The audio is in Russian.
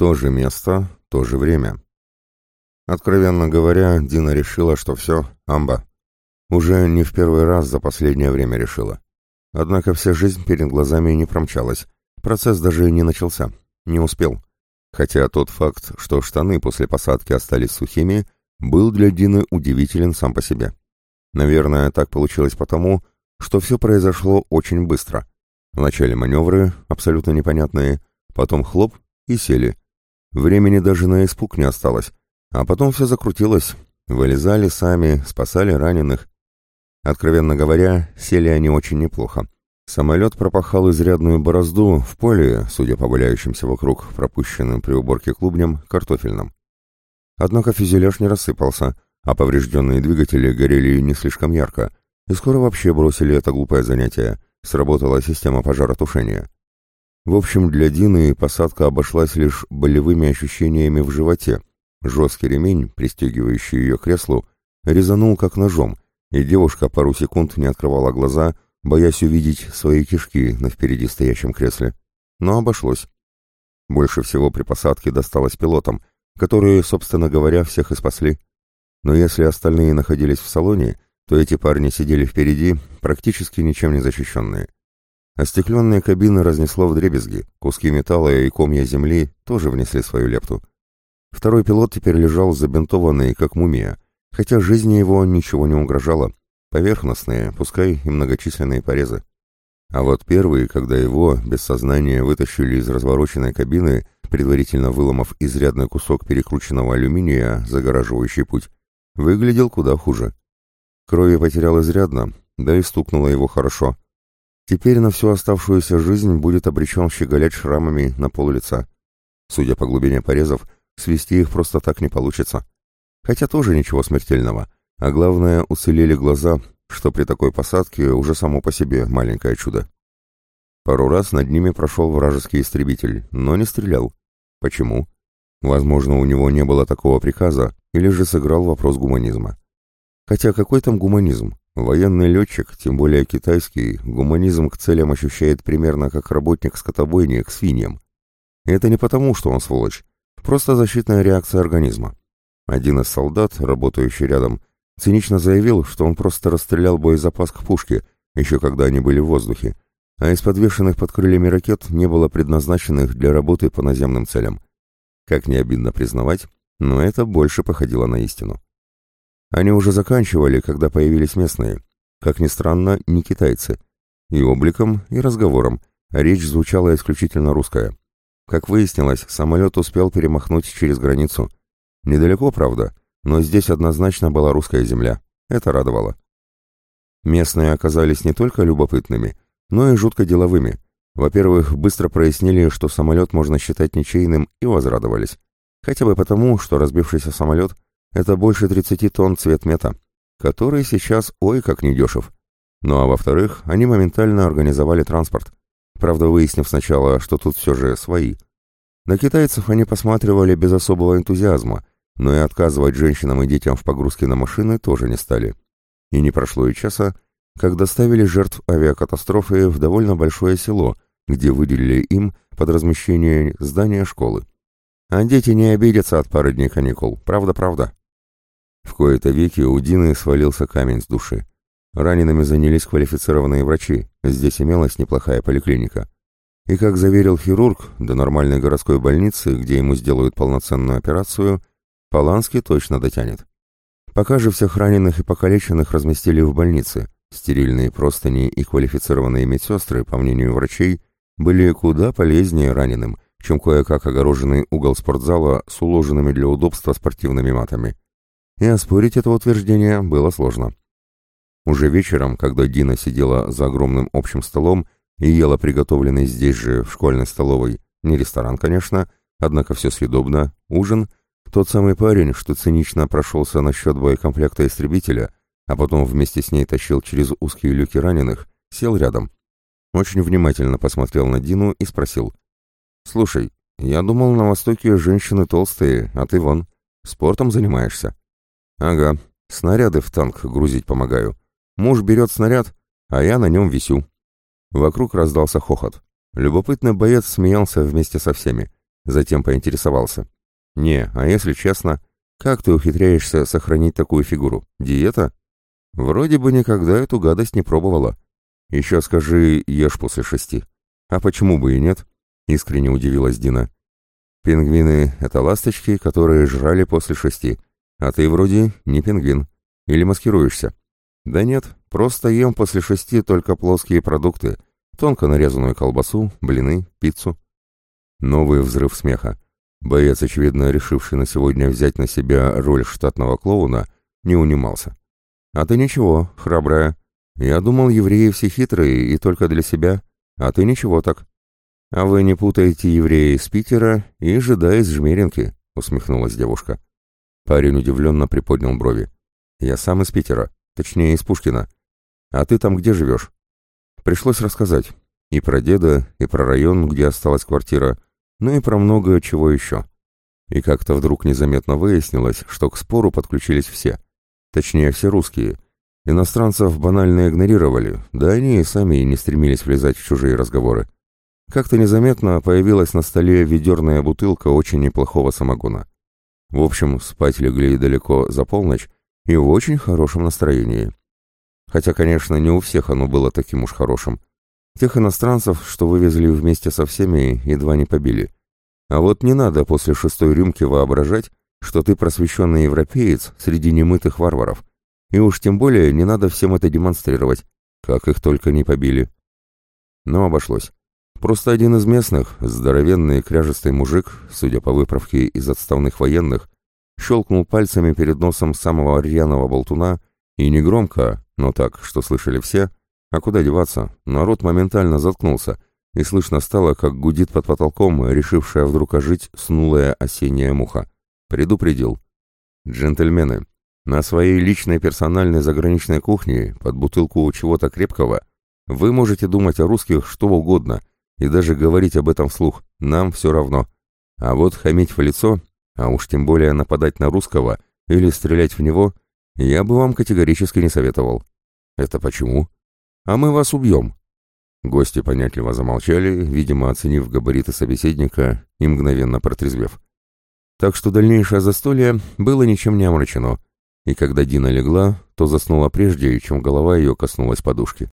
То же место, то же время. Откровенно говоря, Дина решила, что все, амба. Уже не в первый раз за последнее время решила. Однако вся жизнь перед глазами не промчалась. Процесс даже и не начался. Не успел. Хотя тот факт, что штаны после посадки остались сухими, был для Дины удивителен сам по себе. Наверное, так получилось потому, что все произошло очень быстро. Вначале маневры, абсолютно непонятные, потом хлоп и сели. Времени даже на испуг не осталось, а потом все закрутилось. Вылезали сами, спасали раненых. Откровенно говоря, сели они очень неплохо. Самолет пропахал изрядную борозду в поле, судя по валяющимся вокруг пропущенным при уборке клубням, картофельным. Однако фюзеляж не рассыпался, а поврежденные двигатели горели не слишком ярко, и скоро вообще бросили это глупое занятие. Сработала система пожаротушения. В общем, для Дины посадка обошлась лишь болевыми ощущениями в животе. Жесткий ремень, пристегивающий ее креслу, резанул как ножом, и девушка пару секунд не открывала глаза, боясь увидеть свои кишки на впереди стоящем кресле. Но обошлось. Больше всего при посадке досталось пилотам, которые, собственно говоря, всех и спасли. Но если остальные находились в салоне, то эти парни сидели впереди, практически ничем не защищенные. Остекленные кабины разнесло в дребезги, куски металла и комья земли тоже внесли свою лепту. Второй пилот теперь лежал забинтованный, как мумия, хотя жизни его ничего не угрожало, поверхностные, пускай и многочисленные порезы. А вот первый, когда его, без сознания, вытащили из развороченной кабины, предварительно выломав изрядный кусок перекрученного алюминия, загораживающий путь, выглядел куда хуже. Крови потерял изрядно, да и стукнуло его хорошо. Теперь на всю оставшуюся жизнь будет обречен щеголять шрамами на пол лица. Судя по глубине порезов, свести их просто так не получится. Хотя тоже ничего смертельного. А главное, уцелели глаза, что при такой посадке уже само по себе маленькое чудо. Пару раз над ними прошел вражеский истребитель, но не стрелял. Почему? Возможно, у него не было такого приказа, или же сыграл вопрос гуманизма. Хотя какой там гуманизм? Военный летчик, тем более китайский, гуманизм к целям ощущает примерно как работник скотобойни к свиньям. И это не потому, что он сволочь, просто защитная реакция организма. Один из солдат, работающий рядом, цинично заявил, что он просто расстрелял боезапас к пушке, еще когда они были в воздухе, а из подвешенных под крыльями ракет не было предназначенных для работы по наземным целям. Как не обидно признавать, но это больше походило на истину. Они уже заканчивали, когда появились местные. Как ни странно, не китайцы. И обликом, и разговором. речь звучала исключительно русская. Как выяснилось, самолет успел перемахнуть через границу. Недалеко, правда, но здесь однозначно была русская земля. Это радовало. Местные оказались не только любопытными, но и жутко деловыми. Во-первых, быстро прояснили, что самолет можно считать ничейным, и возрадовались. Хотя бы потому, что разбившийся самолет — это больше 30 тонн цветмета, который сейчас ой как недешев. Ну а во-вторых, они моментально организовали транспорт. Правда, выяснив сначала, что тут все же свои. На китайцев они посматривали без особого энтузиазма, но и отказывать женщинам и детям в погрузке на машины тоже не стали. И не прошло и часа, как доставили жертв авиакатастрофы в довольно большое село, где выделили им под размещение здания школы. А дети не обидятся от пары дней каникул, правда-правда. В кои-то веки у Дины свалился камень с души. Ранеными занялись квалифицированные врачи, здесь имелась неплохая поликлиника. И, как заверил хирург, до нормальной городской больницы, где ему сделают полноценную операцию, Поланский точно дотянет. Пока же всех раненых и покалеченных разместили в больнице, Стерильные простыни и квалифицированные медсестры, по мнению врачей, были куда полезнее раненым, чем кое-как огороженный угол спортзала с уложенными для удобства спортивными матами. И оспорить это утверждение было сложно. Уже вечером, когда Дина сидела за огромным общим столом и ела приготовленный здесь же, в школьной столовой, не ресторан, конечно, однако все съедобно, ужин, тот самый парень, что цинично прошелся насчет боекомплекта истребителя – а потом вместе с ней тащил через узкие люки раненых, сел рядом. Очень внимательно посмотрел на Дину и спросил. «Слушай, я думал, на Востоке женщины толстые, а ты вон, спортом занимаешься?» «Ага, снаряды в танк грузить помогаю. Муж берет снаряд, а я на нем висю». Вокруг раздался хохот. Любопытный боец смеялся вместе со всеми. Затем поинтересовался. «Не, а если честно, как ты ухитряешься сохранить такую фигуру? Диета?» «Вроде бы никогда эту гадость не пробовала. Еще скажи, ешь после шести». «А почему бы и нет?» — искренне удивилась Дина. «Пингвины — это ласточки, которые жрали после шести, а ты вроде не пингвин. Или маскируешься?» «Да нет, просто ем после шести только плоские продукты, тонко нарезанную колбасу, блины, пиццу». Новый взрыв смеха. Боец, очевидно, решивший на сегодня взять на себя роль штатного клоуна, не унимался. «А ты ничего, храбрая. Я думал, евреи все хитрые и только для себя, а ты ничего так». «А вы не путаете еврея из Питера и жида из Жмеринки», — усмехнулась девушка. Парень удивленно приподнял брови. «Я сам из Питера, точнее, из Пушкина. А ты там где живешь?» Пришлось рассказать. И про деда, и про район, где осталась квартира, ну и про много чего еще. И как-то вдруг незаметно выяснилось, что к спору подключились все. Точнее, все русские. Иностранцев банально игнорировали, да они и сами не стремились влезать в чужие разговоры. Как-то незаметно появилась на столе ведерная бутылка очень неплохого самогона. В общем, спать легли далеко за полночь и в очень хорошем настроении. Хотя, конечно, не у всех оно было таким уж хорошим. Тех иностранцев, что вывезли вместе со всеми, едва не побили. А вот не надо после шестой рюмки воображать, что ты просвещенный европеец среди немытых варваров. И уж тем более не надо всем это демонстрировать, как их только не побили. Но обошлось. Просто один из местных, здоровенный кряжестый мужик, судя по выправке из отставных военных, щелкнул пальцами перед носом самого рьяного болтуна и негромко, но так, что слышали все, а куда деваться? Народ моментально заткнулся, и слышно стало, как гудит под потолком, решившая вдруг ожить снулая осенняя муха. Предупредил. «Джентльмены, на своей личной персональной заграничной кухне, под бутылку чего-то крепкого, вы можете думать о русских что угодно и даже говорить об этом вслух, нам все равно. А вот хамить в лицо, а уж тем более нападать на русского или стрелять в него, я бы вам категорически не советовал. Это почему? а мы вас убьем». Гости понятливо замолчали, видимо, оценив габариты собеседника и мгновенно протрезвев. Так что дальнейшее застолье было ничем не омрачено, и когда Дина легла, то заснула прежде, чем голова ее коснулась подушки.